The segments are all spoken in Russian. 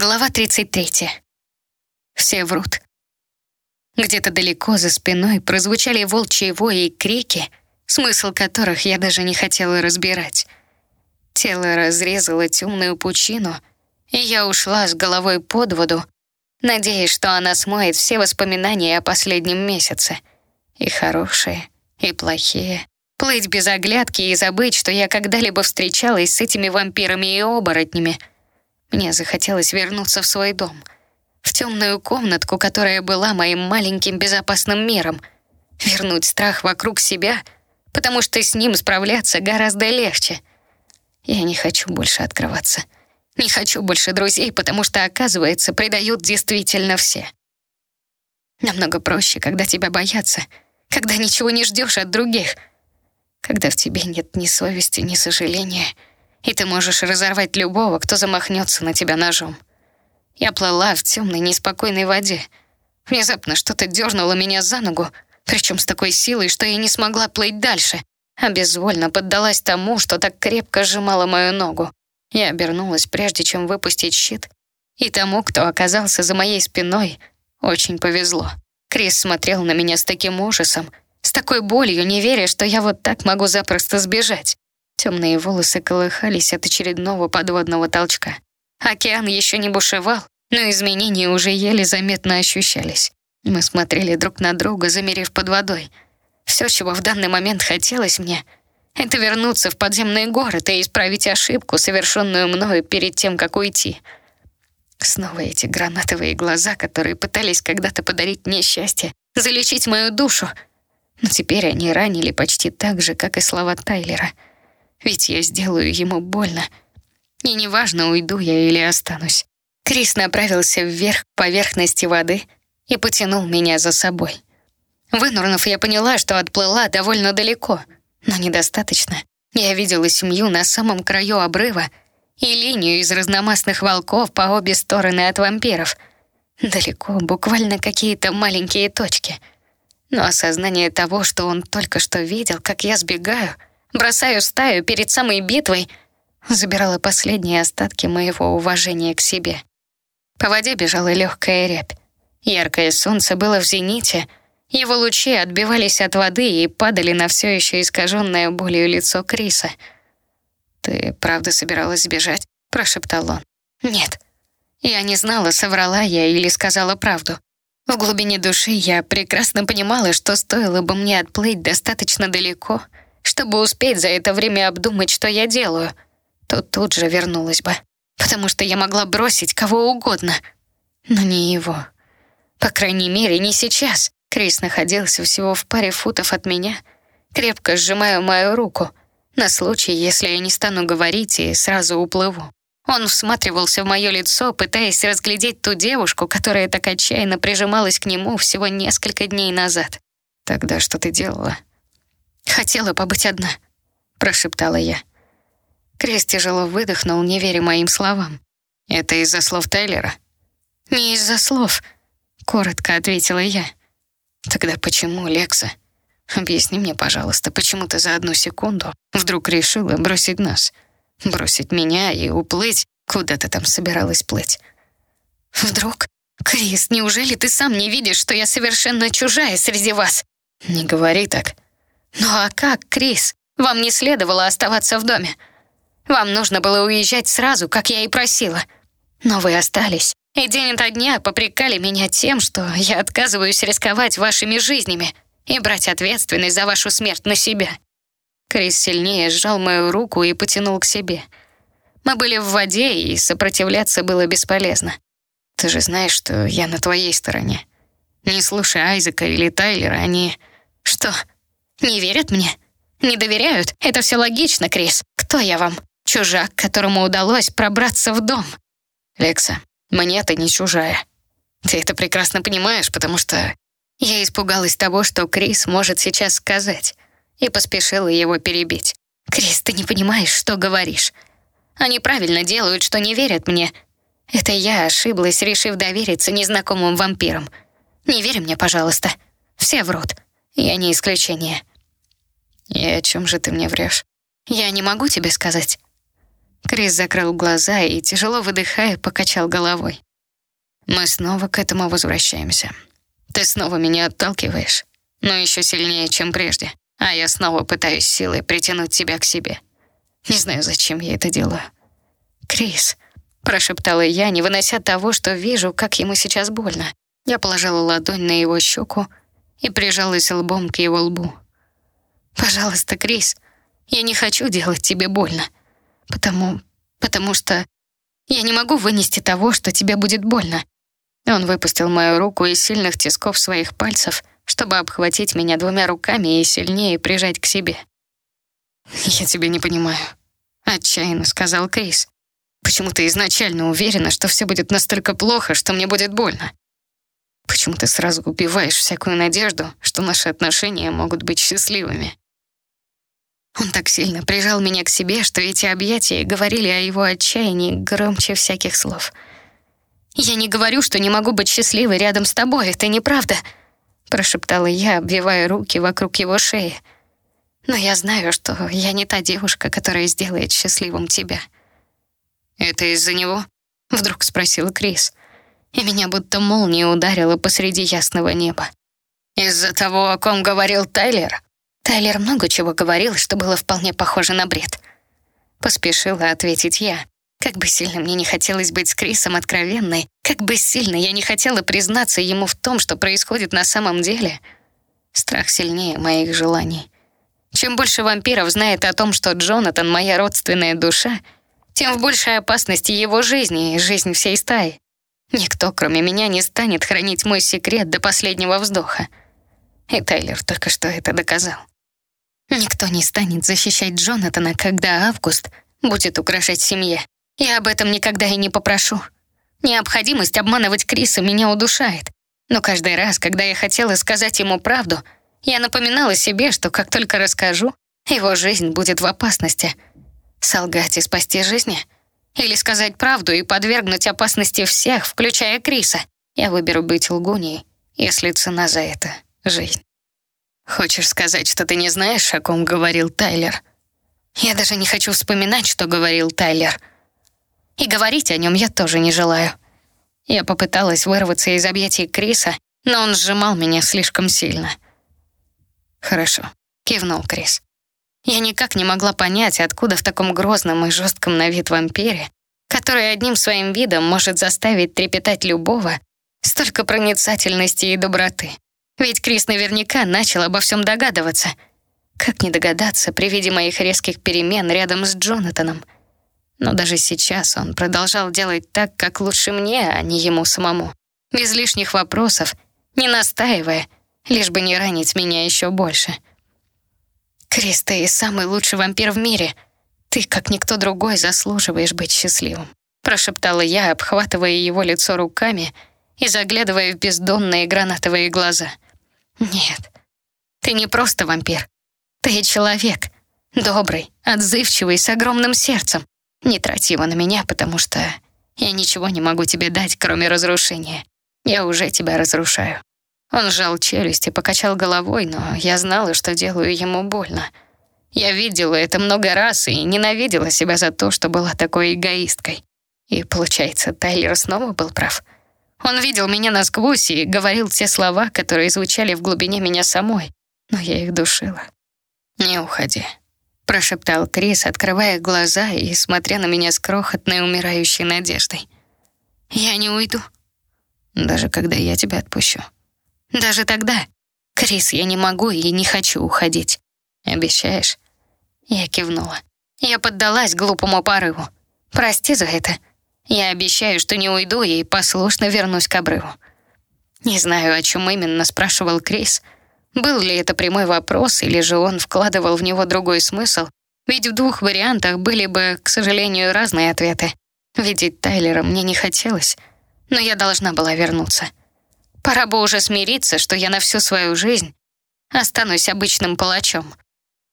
Глава 33. Все врут. Где-то далеко за спиной прозвучали волчьи вои и крики, смысл которых я даже не хотела разбирать. Тело разрезало темную пучину, и я ушла с головой под воду, надеясь, что она смоет все воспоминания о последнем месяце. И хорошие, и плохие. Плыть без оглядки и забыть, что я когда-либо встречалась с этими вампирами и оборотнями — мне захотелось вернуться в свой дом, в темную комнатку, которая была моим маленьким безопасным миром, вернуть страх вокруг себя, потому что с ним справляться гораздо легче. Я не хочу больше открываться. Не хочу больше друзей, потому что, оказывается, предают действительно все. Намного проще, когда тебя боятся, когда ничего не ждешь от других, когда в тебе нет ни совести, ни сожаления — и ты можешь разорвать любого, кто замахнется на тебя ножом. Я плыла в темной, неспокойной воде. Внезапно что-то дернуло меня за ногу, причем с такой силой, что я не смогла плыть дальше, а безвольно поддалась тому, что так крепко сжимало мою ногу. Я обернулась, прежде чем выпустить щит, и тому, кто оказался за моей спиной, очень повезло. Крис смотрел на меня с таким ужасом, с такой болью, не веря, что я вот так могу запросто сбежать. Темные волосы колыхались от очередного подводного толчка. Океан еще не бушевал, но изменения уже еле заметно ощущались. Мы смотрели друг на друга, замерев под водой. Все, чего в данный момент хотелось мне, это вернуться в подземный город и исправить ошибку, совершенную мною перед тем, как уйти. Снова эти гранатовые глаза, которые пытались когда-то подарить мне счастье, залечить мою душу. Но теперь они ранили почти так же, как и слова Тайлера — ведь я сделаю ему больно. И неважно, уйду я или останусь. Крис направился вверх к поверхности воды и потянул меня за собой. Вынурнув, я поняла, что отплыла довольно далеко, но недостаточно. Я видела семью на самом краю обрыва и линию из разномастных волков по обе стороны от вампиров. Далеко, буквально какие-то маленькие точки. Но осознание того, что он только что видел, как я сбегаю — бросаю стаю перед самой битвой, забирала последние остатки моего уважения к себе. По воде бежала легкая рябь. Яркое солнце было в зените, его лучи отбивались от воды и падали на все еще искаженное болью лицо Криса. «Ты правда собиралась сбежать?» — прошептал он. «Нет». Я не знала, соврала я или сказала правду. В глубине души я прекрасно понимала, что стоило бы мне отплыть достаточно далеко — чтобы успеть за это время обдумать, что я делаю, то тут же вернулась бы. Потому что я могла бросить кого угодно, но не его. По крайней мере, не сейчас. Крис находился всего в паре футов от меня, крепко сжимая мою руку, на случай, если я не стану говорить и сразу уплыву. Он всматривался в мое лицо, пытаясь разглядеть ту девушку, которая так отчаянно прижималась к нему всего несколько дней назад. «Тогда что ты делала?» «Хотела побыть одна», — прошептала я. Крис тяжело выдохнул, не веря моим словам. «Это из-за слов Тайлера?» «Не из-за слов», — коротко ответила я. «Тогда почему, Лекса? Объясни мне, пожалуйста, почему ты за одну секунду вдруг решила бросить нас? Бросить меня и уплыть? Куда ты там собиралась плыть?» «Вдруг? Крис, неужели ты сам не видишь, что я совершенно чужая среди вас?» «Не говори так», «Ну а как, Крис? Вам не следовало оставаться в доме. Вам нужно было уезжать сразу, как я и просила. Но вы остались, и день ото дня попрекали меня тем, что я отказываюсь рисковать вашими жизнями и брать ответственность за вашу смерть на себя». Крис сильнее сжал мою руку и потянул к себе. Мы были в воде, и сопротивляться было бесполезно. Ты же знаешь, что я на твоей стороне. Не слушай Айзека или Тайлера, они... Что? Не верят мне? Не доверяют? Это все логично, Крис. Кто я вам? Чужак, которому удалось пробраться в дом. Лекса, мне ты не чужая. Ты это прекрасно понимаешь, потому что... Я испугалась того, что Крис может сейчас сказать, и поспешила его перебить. «Крис, ты не понимаешь, что говоришь. Они правильно делают, что не верят мне. Это я ошиблась, решив довериться незнакомым вампирам. Не верь мне, пожалуйста. Все врут. Я не исключение. «И о чем же ты мне врешь?» «Я не могу тебе сказать». Крис закрыл глаза и, тяжело выдыхая, покачал головой. Мы снова к этому возвращаемся. Ты снова меня отталкиваешь, но еще сильнее, чем прежде. А я снова пытаюсь силой притянуть тебя к себе. Не знаю, зачем я это делаю. Крис, прошептала я, не вынося того, что вижу, как ему сейчас больно. Я положила ладонь на его щеку и прижалась лбом к его лбу. Пожалуйста, Крис, я не хочу делать тебе больно, потому потому что я не могу вынести того, что тебе будет больно. Он выпустил мою руку из сильных тисков своих пальцев, чтобы обхватить меня двумя руками и сильнее прижать к себе. «Я тебя не понимаю», — отчаянно сказал Крис. «Почему ты изначально уверена, что все будет настолько плохо, что мне будет больно? Почему ты сразу убиваешь всякую надежду, что наши отношения могут быть счастливыми?» Он так сильно прижал меня к себе, что эти объятия говорили о его отчаянии громче всяких слов — «Я не говорю, что не могу быть счастливой рядом с тобой, это неправда», прошептала я, обвивая руки вокруг его шеи. «Но я знаю, что я не та девушка, которая сделает счастливым тебя». «Это из-за него?» — вдруг спросил Крис. И меня будто молния ударила посреди ясного неба. «Из-за того, о ком говорил Тайлер?» Тайлер много чего говорил, что было вполне похоже на бред. Поспешила ответить я. Как бы сильно мне не хотелось быть с Крисом откровенной, как бы сильно я не хотела признаться ему в том, что происходит на самом деле, страх сильнее моих желаний. Чем больше вампиров знает о том, что Джонатан — моя родственная душа, тем в большей опасности его жизни и жизнь всей стаи. Никто, кроме меня, не станет хранить мой секрет до последнего вздоха. И Тайлер только что это доказал. Никто не станет защищать Джонатана, когда Август будет угрожать семье. Я об этом никогда и не попрошу. Необходимость обманывать Криса меня удушает. Но каждый раз, когда я хотела сказать ему правду, я напоминала себе, что как только расскажу, его жизнь будет в опасности. Солгать и спасти жизни? Или сказать правду и подвергнуть опасности всех, включая Криса? Я выберу быть лгуней, если цена за это — жизнь. Хочешь сказать, что ты не знаешь, о ком говорил Тайлер? Я даже не хочу вспоминать, что говорил Тайлер — и говорить о нем я тоже не желаю. Я попыталась вырваться из объятий Криса, но он сжимал меня слишком сильно. «Хорошо», — кивнул Крис. Я никак не могла понять, откуда в таком грозном и жестком на вид вампире, который одним своим видом может заставить трепетать любого, столько проницательности и доброты. Ведь Крис наверняка начал обо всем догадываться. Как не догадаться при виде моих резких перемен рядом с Джонатаном — но даже сейчас он продолжал делать так, как лучше мне, а не ему самому. Без лишних вопросов, не настаивая, лишь бы не ранить меня еще больше. «Крис, ты самый лучший вампир в мире. Ты, как никто другой, заслуживаешь быть счастливым», прошептала я, обхватывая его лицо руками и заглядывая в бездонные гранатовые глаза. «Нет, ты не просто вампир. Ты человек, добрый, отзывчивый, с огромным сердцем. Не трать его на меня, потому что я ничего не могу тебе дать, кроме разрушения. Я уже тебя разрушаю». Он сжал челюсть и покачал головой, но я знала, что делаю ему больно. Я видела это много раз и ненавидела себя за то, что была такой эгоисткой. И, получается, Тайлер снова был прав. Он видел меня насквозь и говорил те слова, которые звучали в глубине меня самой, но я их душила. «Не уходи», прошептал Крис, открывая глаза и смотря на меня с крохотной умирающей надеждой. «Я не уйду». «Даже когда я тебя отпущу». «Даже тогда. Крис, я не могу и не хочу уходить. Обещаешь?» Я кивнула. Я поддалась глупому порыву. «Прости за это. Я обещаю, что не уйду и послушно вернусь к обрыву». Не знаю, о чем именно спрашивал Крис, — был ли это прямой вопрос, или же он вкладывал в него другой смысл? Ведь в двух вариантах были бы, к сожалению, разные ответы. Видеть Тайлера мне не хотелось, но я должна была вернуться. Пора бы уже смириться, что я на всю свою жизнь останусь обычным палачом.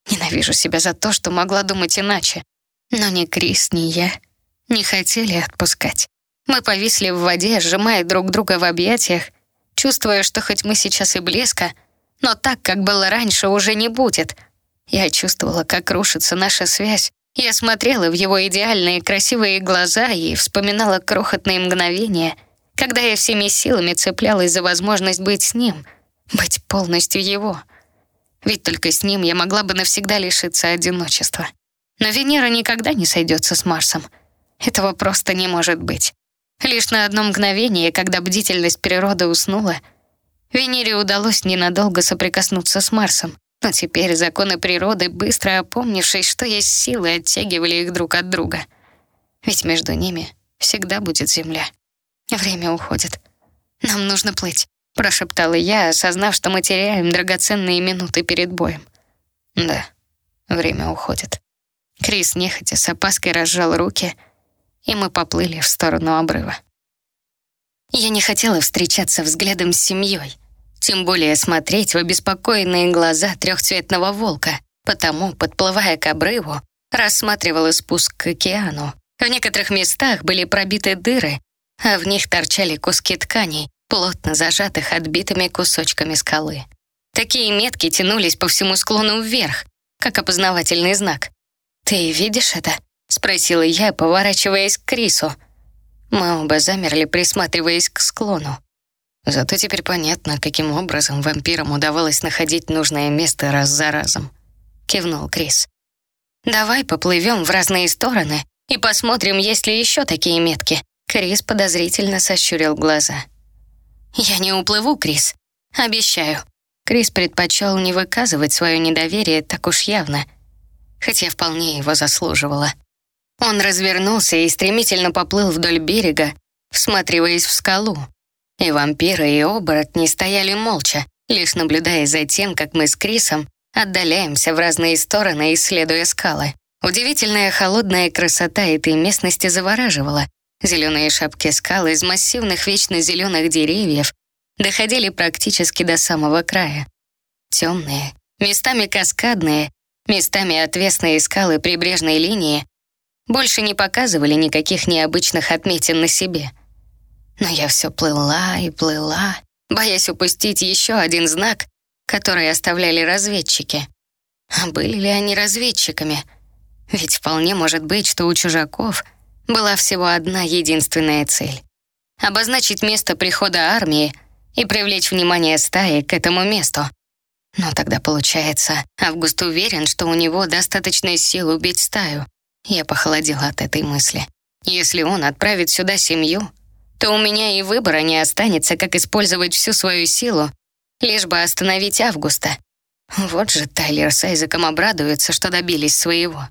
Ненавижу себя за то, что могла думать иначе. Но ни Крис, ни я не хотели отпускать. Мы повисли в воде, сжимая друг друга в объятиях, чувствуя, что хоть мы сейчас и близко — но так, как было раньше, уже не будет. Я чувствовала, как рушится наша связь, Я смотрела в его идеальные красивые глаза и вспоминала крохотные мгновения, когда я всеми силами цеплялась за возможность быть с ним, быть полностью его. Ведь только с ним я могла бы навсегда лишиться одиночества. Но Венера никогда не сойдется с Марсом. Этого просто не может быть. Лишь на одно мгновение, когда бдительность природы уснула, Венере удалось ненадолго соприкоснуться с Марсом. Но теперь законы природы, быстро опомнившись, что есть силы, оттягивали их друг от друга. Ведь между ними всегда будет земля. Время уходит. Нам нужно плыть, прошептала я, осознав, что мы теряем драгоценные минуты перед боем. Да, время уходит. Крис нехотя с опаской разжал руки, и мы поплыли в сторону обрыва. Я не хотела встречаться взглядом с семьей, тем более смотреть в обеспокоенные глаза трехцветного волка, потому, подплывая к обрыву, рассматривала спуск к океану. В некоторых местах были пробиты дыры, а в них торчали куски тканей, плотно зажатых отбитыми кусочками скалы. Такие метки тянулись по всему склону вверх, как опознавательный знак. «Ты видишь это?» — спросила я, поворачиваясь к Крису. Мы оба замерли, присматриваясь к склону. Зато теперь понятно, каким образом вампирам удавалось находить нужное место раз за разом. Кивнул Крис. «Давай поплывем в разные стороны и посмотрим, есть ли еще такие метки». Крис подозрительно сощурил глаза. «Я не уплыву, Крис. Обещаю». Крис предпочел не выказывать свое недоверие так уж явно, хотя вполне его заслуживало. Он развернулся и стремительно поплыл вдоль берега, всматриваясь в скалу, и вампиры, и оборотни стояли молча, лишь наблюдая за тем, как мы с Крисом отдаляемся в разные стороны, исследуя скалы. Удивительная холодная красота этой местности завораживала. Зеленые шапки скал из массивных вечно зеленых деревьев доходили практически до самого края. Темные, местами каскадные, местами отвесные скалы прибрежной линии больше не показывали никаких необычных отметин на себе — но я все плыла и плыла, боясь упустить еще один знак, который оставляли разведчики. А были ли они разведчиками? Ведь вполне может быть, что у чужаков была всего одна единственная цель — обозначить место прихода армии и привлечь внимание стаи к этому месту. Но тогда получается, Август уверен, что у него достаточно сил убить стаю. Я похолодела от этой мысли. Если он отправит сюда семью, то у меня и выбора не останется, как использовать всю свою силу, лишь бы остановить Августа. Вот же Тайлер с Айзеком обрадуются, что добились своего.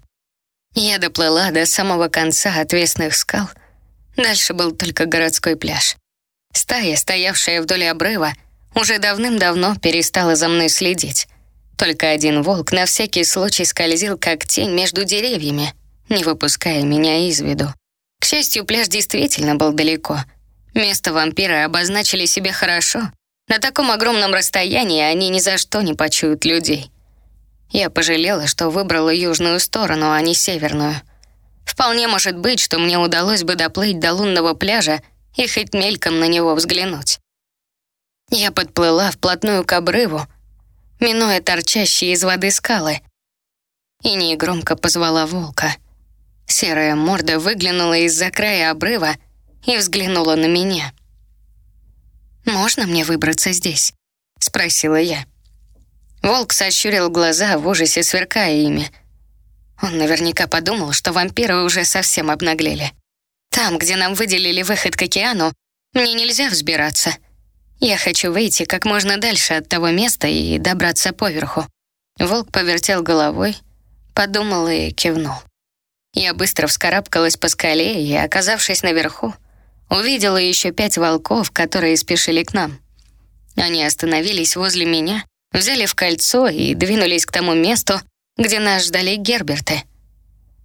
Я доплыла до самого конца отвесных скал. Дальше был только городской пляж. Стая, стоявшая вдоль обрыва, уже давным-давно перестала за мной следить. Только один волк на всякий случай скользил, как тень между деревьями, не выпуская меня из виду. К счастью, пляж действительно был далеко — Место вампира обозначили себе хорошо. На таком огромном расстоянии они ни за что не почуют людей. Я пожалела, что выбрала южную сторону, а не северную. Вполне может быть, что мне удалось бы доплыть до лунного пляжа и хоть мельком на него взглянуть. Я подплыла вплотную к обрыву, минуя торчащие из воды скалы, и негромко позвала волка. Серая морда выглянула из-за края обрыва и взглянула на меня. «Можно мне выбраться здесь?» — спросила я. Волк сощурил глаза в ужасе, сверкая ими. Он наверняка подумал, что вампиры уже совсем обнаглели. Там, где нам выделили выход к океану, мне нельзя взбираться. Я хочу выйти как можно дальше от того места и добраться поверху. Волк повертел головой, подумал и кивнул. Я быстро вскарабкалась по скале и, оказавшись наверху, Увидела еще пять волков, которые спешили к нам. Они остановились возле меня, взяли в кольцо и двинулись к тому месту, где нас ждали Герберты.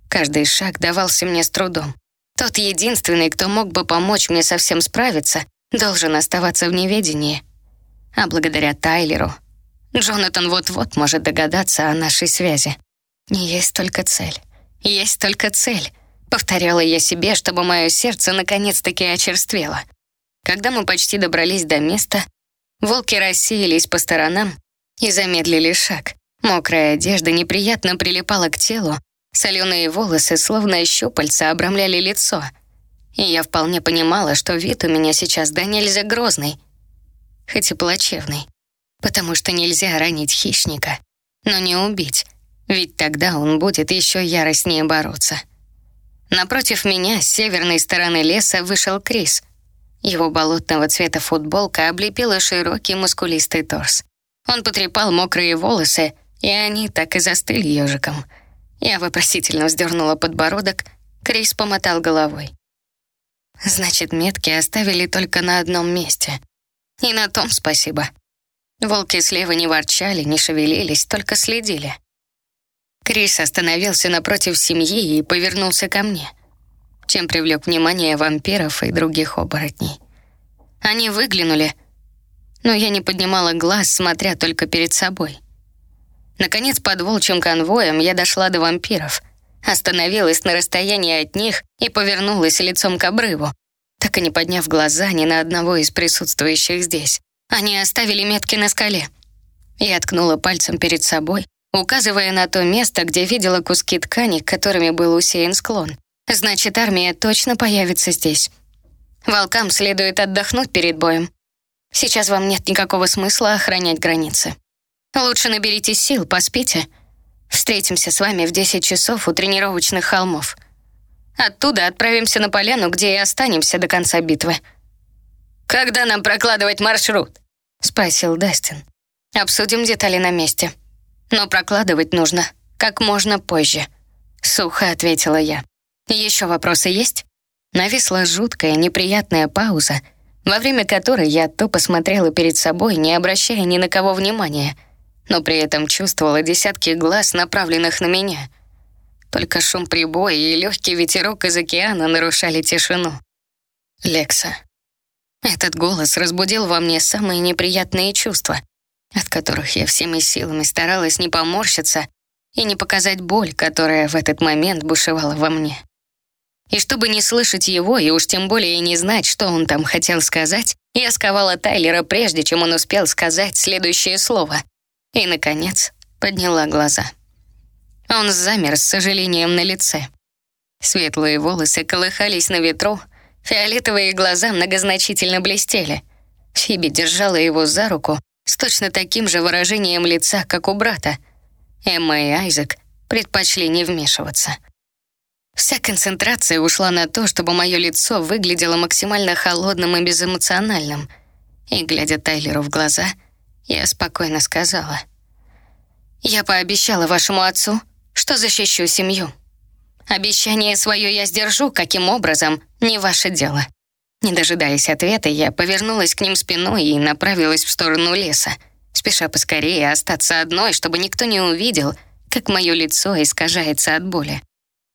Каждый шаг давался мне с трудом. Тот единственный, кто мог бы помочь мне совсем справиться, должен оставаться в неведении. А благодаря Тайлеру Джонатан вот-вот может догадаться о нашей связи. Есть только цель. Есть только цель. Повторяла я себе, чтобы мое сердце наконец-таки очерствело. Когда мы почти добрались до места, волки рассеялись по сторонам и замедлили шаг. Мокрая одежда неприятно прилипала к телу, Соленые волосы, словно щупальца, обрамляли лицо. И я вполне понимала, что вид у меня сейчас да нельзя грозный, хоть и плачевный. Потому что нельзя ранить хищника, но не убить, ведь тогда он будет еще яростнее бороться. Напротив меня, с северной стороны леса, вышел Крис. Его болотного цвета футболка облепила широкий мускулистый торс. Он потрепал мокрые волосы, и они так и застыли ежиком — я вопросительно вздернула подбородок, Крис помотал головой. Значит, метки оставили только на одном месте. И на том спасибо. Волки слева не ворчали, не шевелились, только следили. Крис остановился напротив семьи и повернулся ко мне, чем привлек внимание вампиров и других оборотней. Они выглянули, но я не поднимала глаз, смотря только перед собой — Наконец, под волчьим конвоем я дошла до вампиров, остановилась на расстоянии от них и повернулась лицом к обрыву, так и не подняв глаза ни на одного из присутствующих здесь. Они оставили метки на скале. Я ткнула пальцем перед собой, указывая на то место, где видела куски ткани, которыми был усеян склон. Значит, армия точно появится здесь. Волкам следует отдохнуть перед боем. Сейчас вам нет никакого смысла охранять границы. Лучше наберите сил, поспите. Встретимся с вами в 10 часов у тренировочных холмов. Оттуда отправимся на поляну, где и останемся до конца битвы. «Когда нам прокладывать маршрут?» — спросил Дастин. «Обсудим детали на месте. Но прокладывать нужно как можно позже», — сухо ответила я. «Еще вопросы есть?» Нависла жуткая, неприятная пауза, во время которой я тупо смотрела перед собой, не обращая ни на кого внимания — но при этом чувствовала десятки глаз, направленных на меня. Только шум прибоя и легкий ветерок из океана нарушали тишину. Лекса. Этот голос разбудил во мне самые неприятные чувства, от которых я всеми силами старалась не поморщиться и не показать боль, которая в этот момент бушевала во мне. И чтобы не слышать его, и уж тем более не знать, что он там хотел сказать, я сковала Тайлера, прежде чем он успел сказать следующее слово. И, наконец, подняла глаза. Он замер с сожалением на лице. Светлые волосы колыхались на ветру, фиолетовые глаза многозначительно блестели. Фиби держала его за руку с точно таким же выражением лица, как у брата. Эмма и Айзек предпочли не вмешиваться. Вся концентрация ушла на то, чтобы мое лицо выглядело максимально холодным и безэмоциональным. И, глядя Тайлеру в глаза, я спокойно сказала. «Я пообещала вашему отцу, что защищу семью. Обещание свое я сдержу, каким образом, не ваше дело». Не дожидаясь ответа, я повернулась к ним спиной и направилась в сторону леса, спеша поскорее остаться одной, чтобы никто не увидел, как мое лицо искажается от боли.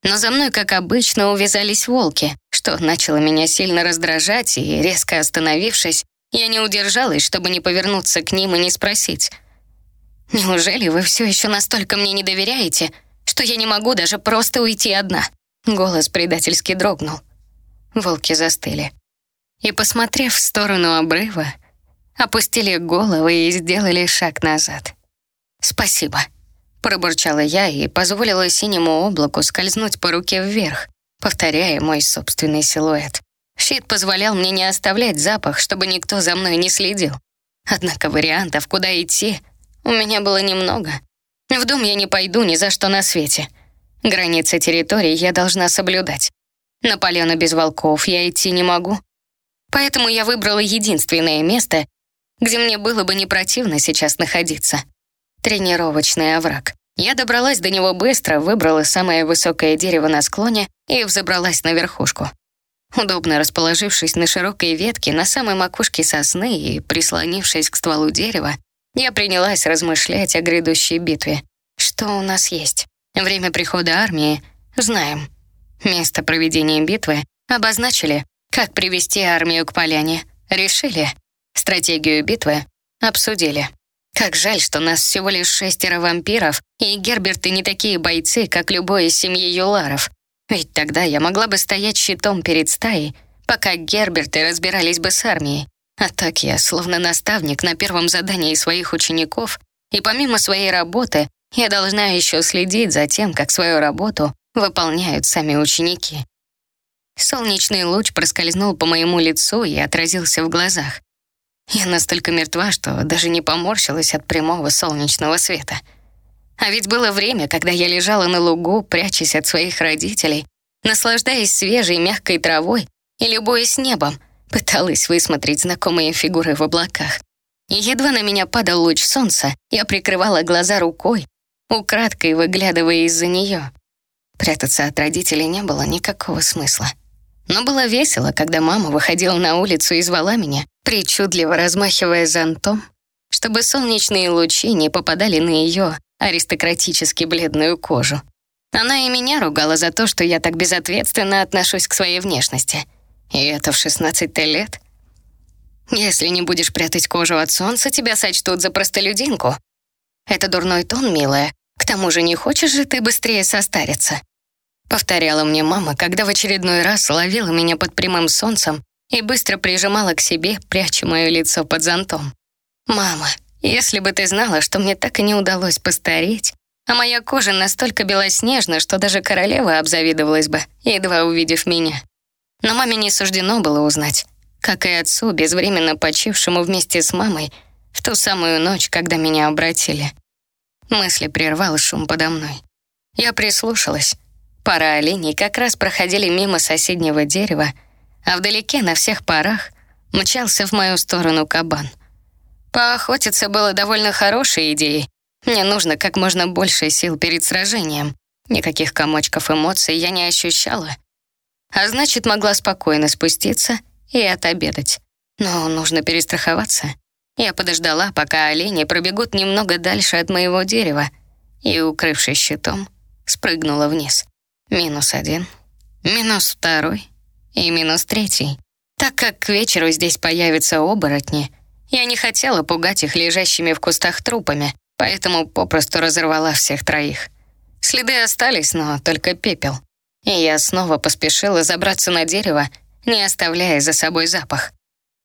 Но за мной, как обычно, увязались волки, что начало меня сильно раздражать, и, резко остановившись, я не удержалась, чтобы не повернуться к ним и не спросить. «Неужели вы все еще настолько мне не доверяете, что я не могу даже просто уйти одна?» Голос предательски дрогнул. Волки застыли. И, посмотрев в сторону обрыва, опустили головы и сделали шаг назад. «Спасибо», — пробурчала я и позволила синему облаку скользнуть по руке вверх, повторяя мой собственный силуэт. Щит позволял мне не оставлять запах, чтобы никто за мной не следил. Однако вариантов, куда идти, у меня было немного. В дом я не пойду ни за что на свете. Границы территории я должна соблюдать. На поляну без волков я идти не могу. Поэтому я выбрала единственное место, где мне было бы не противно сейчас находиться. Тренировочный овраг. Я добралась до него быстро, выбрала самое высокое дерево на склоне и взобралась на верхушку. Удобно расположившись на широкой ветке на самой макушке сосны и прислонившись к стволу дерева, я принялась размышлять о грядущей битве. Что у нас есть? Время прихода армии знаем. Место проведения битвы обозначили. Как привести армию к поляне решили. Стратегию битвы обсудили. Как жаль, что нас всего лишь шестеро вампиров, и Герберты не такие бойцы, как любой из семьи Юларов. Ведь тогда я могла бы стоять щитом перед стаей, пока Герберты разбирались бы с армией. А так я, словно наставник на первом задании своих учеников, и помимо своей работы, Я должна еще следить за тем, как свою работу выполняют сами ученики. Солнечный луч проскользнул по моему лицу и отразился в глазах. Я настолько мертва, что даже не поморщилась от прямого солнечного света. А ведь было время, когда я лежала на лугу, прячась от своих родителей, наслаждаясь свежей мягкой травой и любуясь небом, пыталась высмотреть знакомые фигуры в облаках. И едва на меня падал луч солнца, я прикрывала глаза рукой, украдкой выглядывая из-за нее. Прятаться от родителей не было никакого смысла. Но было весело, когда мама выходила на улицу и звала меня, причудливо размахивая зонтом, чтобы солнечные лучи не попадали на ее аристократически бледную кожу. Она и меня ругала за то, что я так безответственно отношусь к своей внешности. И это в 16 лет. Если не будешь прятать кожу от солнца, тебя сочтут за простолюдинку. Это дурной тон, милая. К тому же не хочешь же ты быстрее состариться? Повторяла мне мама, когда в очередной раз ловила меня под прямым солнцем и быстро прижимала к себе, пряча мое лицо под зонтом. «Мама, если бы ты знала, что мне так и не удалось постареть, а моя кожа настолько белоснежна, что даже королева обзавидовалась бы, едва увидев меня. Но маме не суждено было узнать, как и отцу, безвременно почившему вместе с мамой, в ту самую ночь, когда меня обратили. Мысли прервал шум подо мной. Я прислушалась. Пара оленей как раз проходили мимо соседнего дерева, а вдалеке на всех парах мчался в мою сторону кабан. Поохотиться было довольно хорошей идеей. Мне нужно как можно больше сил перед сражением. Никаких комочков эмоций я не ощущала. А значит, могла спокойно спуститься и отобедать. Но нужно перестраховаться. Я подождала, пока олени пробегут немного дальше от моего дерева, и, укрывшись щитом, спрыгнула вниз. Минус один, минус второй и минус третий. Так как к вечеру здесь появятся оборотни, я не хотела пугать их лежащими в кустах трупами, поэтому попросту разорвала всех троих. Следы остались, но только пепел. И я снова поспешила забраться на дерево, не оставляя за собой запах.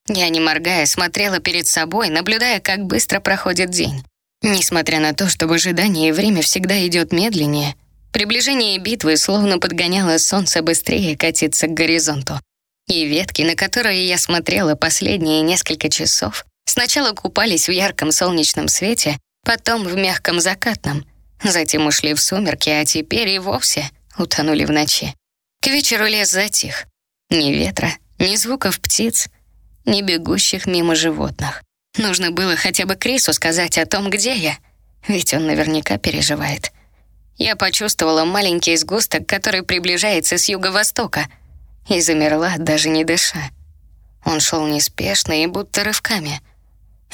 Я, не моргая, смотрела перед собой, наблюдая, как быстро проходит день. Несмотря на то, что в ожидании время всегда идет медленнее, Приближение битвы словно подгоняло солнце быстрее катиться к горизонту. И ветки, на которые я смотрела последние несколько часов, сначала купались в ярком солнечном свете, потом в мягком закатном, затем ушли в сумерки, а теперь и вовсе утонули в ночи. К вечеру лес затих. Ни ветра, ни звуков птиц, ни бегущих мимо животных. Нужно было хотя бы Крису сказать о том, где я, ведь он наверняка переживает. Я почувствовала маленький сгусток, который приближается с юго-востока, и замерла, даже не дыша. Он шел неспешно и будто рывками.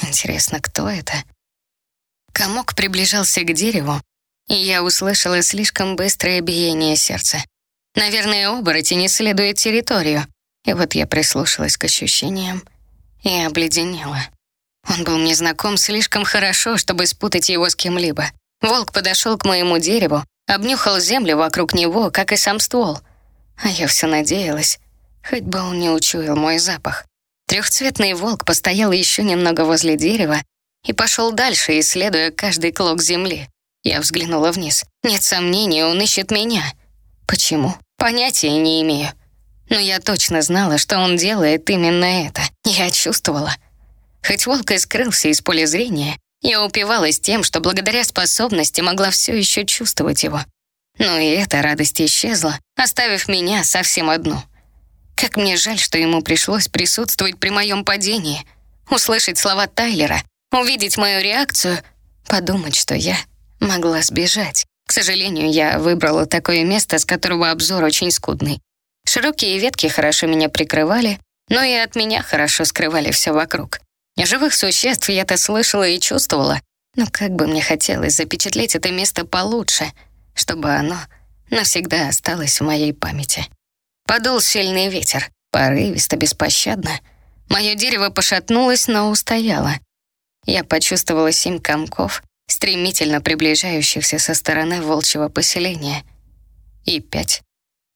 Интересно, кто это? Комок приближался к дереву, и я услышала слишком быстрое биение сердца. Наверное, оборотень исследует территорию. И вот я прислушалась к ощущениям и обледенела. Он был мне знаком слишком хорошо, чтобы спутать его с кем-либо. Волк подошел к моему дереву, обнюхал землю вокруг него, как и сам ствол. А я все надеялась, хоть бы он не учуял мой запах. Трехцветный волк постоял еще немного возле дерева и пошел дальше, исследуя каждый клок земли. Я взглянула вниз. Нет сомнений, он ищет меня. Почему? Понятия не имею. Но я точно знала, что он делает именно это. Я чувствовала. Хоть волк и скрылся из поля зрения, я упивалась тем, что благодаря способности могла все еще чувствовать его. Но и эта радость исчезла, оставив меня совсем одну. Как мне жаль, что ему пришлось присутствовать при моем падении, услышать слова Тайлера, увидеть мою реакцию, подумать, что я могла сбежать. К сожалению, я выбрала такое место, с которого обзор очень скудный. Широкие ветки хорошо меня прикрывали, но и от меня хорошо скрывали все вокруг. Живых существ я-то слышала и чувствовала, но как бы мне хотелось запечатлеть это место получше, чтобы оно навсегда осталось в моей памяти. Подул сильный ветер, порывисто, беспощадно. Мое дерево пошатнулось, но устояло. Я почувствовала семь комков, стремительно приближающихся со стороны волчьего поселения. И пять